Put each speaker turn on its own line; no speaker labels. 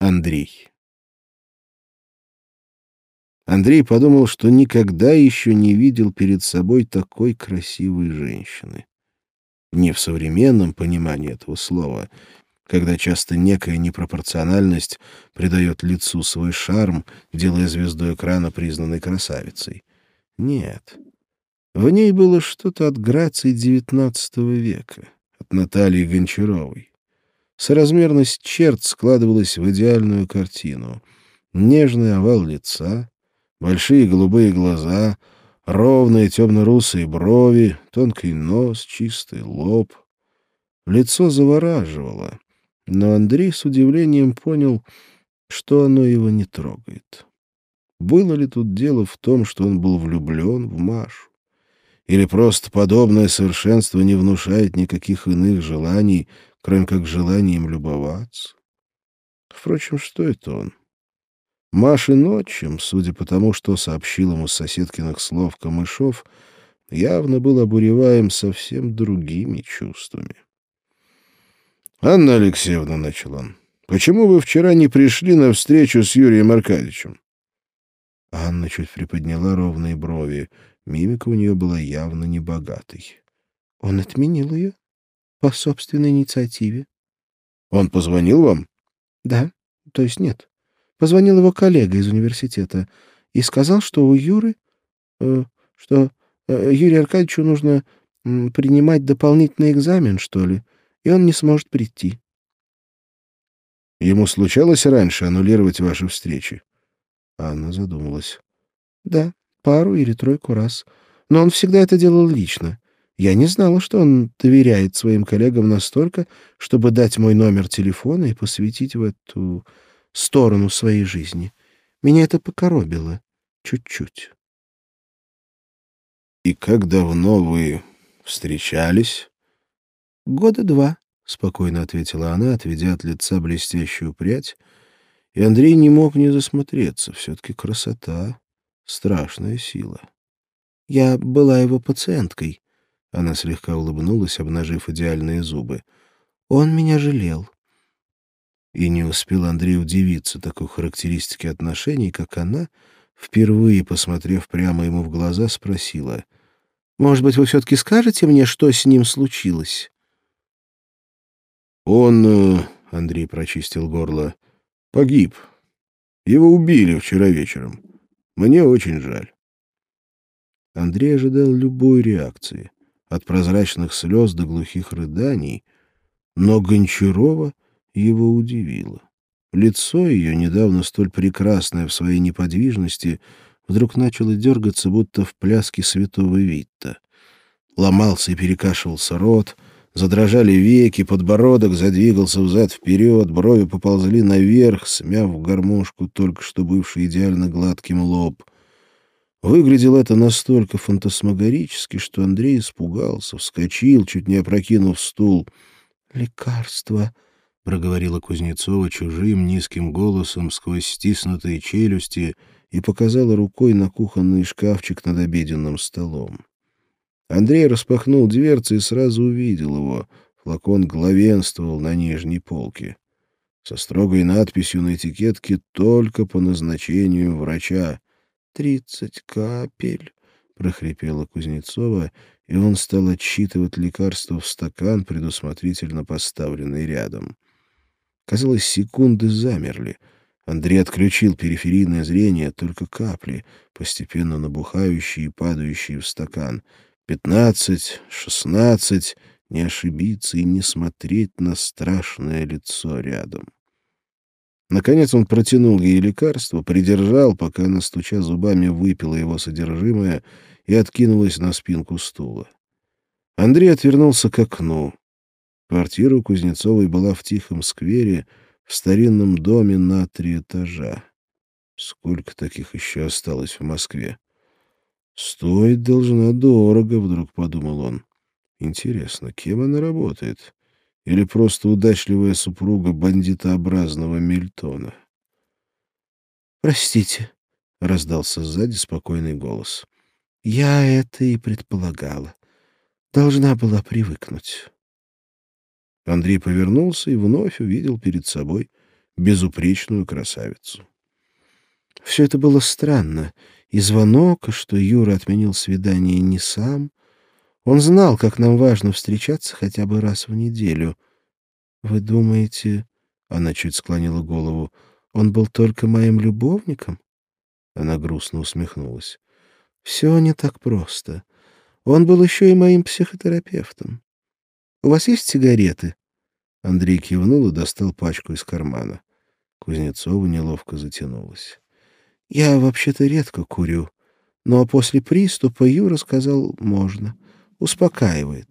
Андрей. Андрей подумал, что никогда еще не видел перед собой такой красивой женщины. Не в современном понимании этого слова, когда часто некая непропорциональность придает лицу свой шарм, делая звезду экрана признанной красавицей. Нет. В ней было что-то от грации XIX века, от Натальи Гончаровой. Соразмерность черт складывалась в идеальную картину. Нежный овал лица, большие голубые глаза, ровные темно-русые брови, тонкий нос, чистый лоб. Лицо завораживало, но Андрей с удивлением понял, что оно его не трогает. Было ли тут дело в том, что он был влюблен в Машу? Или просто подобное совершенство не внушает никаких иных желаний, кроме как желанием любоваться? Впрочем, что это он? Машин отчим, судя по тому, что сообщил ему с соседкиных слов Камышов, явно был обуреваем совсем другими чувствами. — Анна Алексеевна, — начал он, — почему вы вчера не пришли на встречу с Юрием Аркадьевичем? Анна чуть приподняла ровные брови. Мимика у нее была явно небогатой. — Он отменил ее по собственной инициативе. — Он позвонил вам? — Да, то есть нет. Позвонил его коллега из университета и сказал, что у Юры... Э, что э, Юрию Аркадьевичу нужно э, принимать дополнительный экзамен, что ли, и он не сможет прийти. Ему случалось раньше аннулировать ваши встречи? Анна задумалась. Да, пару или тройку раз. Но он всегда это делал лично. Я не знала, что он доверяет своим коллегам настолько, чтобы дать мой номер телефона и посвятить в эту сторону своей жизни. Меня это покоробило. Чуть-чуть. «И как давно вы встречались?» «Года два», — спокойно ответила она, отведя от лица блестящую прядь, и Андрей не мог не засмотреться. Все-таки красота — страшная сила. «Я была его пациенткой», — она слегка улыбнулась, обнажив идеальные зубы. «Он меня жалел. И не успел Андрей удивиться такой характеристике отношений, как она, впервые посмотрев прямо ему в глаза, спросила. «Может быть, вы все-таки скажете мне, что с ним случилось?» «Он...» э, — Андрей прочистил горло. «Погиб. Его убили вчера вечером. Мне очень жаль». Андрей ожидал любой реакции, от прозрачных слез до глухих рыданий, но Гончарова его удивило. Лицо ее, недавно столь прекрасное в своей неподвижности, вдруг начало дергаться, будто в пляске святого Витта. Ломался и перекашивался рот, задрожали веки, подбородок задвигался взад-вперед, брови поползли наверх, смяв гармошку только что бывший идеально гладким лоб. Выглядело это настолько фантасмагорически, что Андрей испугался, вскочил, чуть не опрокинув стул. «Лекарство!» — проговорила Кузнецова чужим низким голосом сквозь стиснутые челюсти и показала рукой на кухонный шкафчик над обеденным столом. Андрей распахнул дверцы и сразу увидел его. Флакон главенствовал на нижней полке. Со строгой надписью на этикетке «Только по назначению врача». «Тридцать капель», — прохрипела Кузнецова, и он стал отсчитывать лекарство в стакан, предусмотрительно поставленный рядом. Казалось, секунды замерли. Андрей отключил периферийное зрение, только капли, постепенно набухающие и падающие в стакан. Пятнадцать, шестнадцать, не ошибиться и не смотреть на страшное лицо рядом. Наконец он протянул ей лекарство, придержал, пока она, стуча зубами, выпила его содержимое и откинулась на спинку стула. Андрей отвернулся к окну. Квартира у Кузнецовой была в тихом сквере, в старинном доме на три этажа. Сколько таких еще осталось в Москве? «Стоить должна дорого», — вдруг подумал он. «Интересно, кем она работает? Или просто удачливая супруга бандитообразного Мильтона?» «Простите», — раздался сзади спокойный голос. «Я это и предполагала. Должна была привыкнуть». Андрей повернулся и вновь увидел перед собой безупречную красавицу.
Все это было странно. И звонок, что Юра отменил свидание не сам. Он знал, как нам важно встречаться хотя бы раз в неделю. Вы думаете... Она чуть склонила голову. Он был только моим любовником? Она грустно усмехнулась. Все не так просто. Он был еще и моим психотерапевтом. У вас есть сигареты? Андрей кивнул и достал пачку из кармана. Кузнецова неловко затянулась. Я вообще-то редко курю, но после приступа Юра сказал, можно. Успокаивает.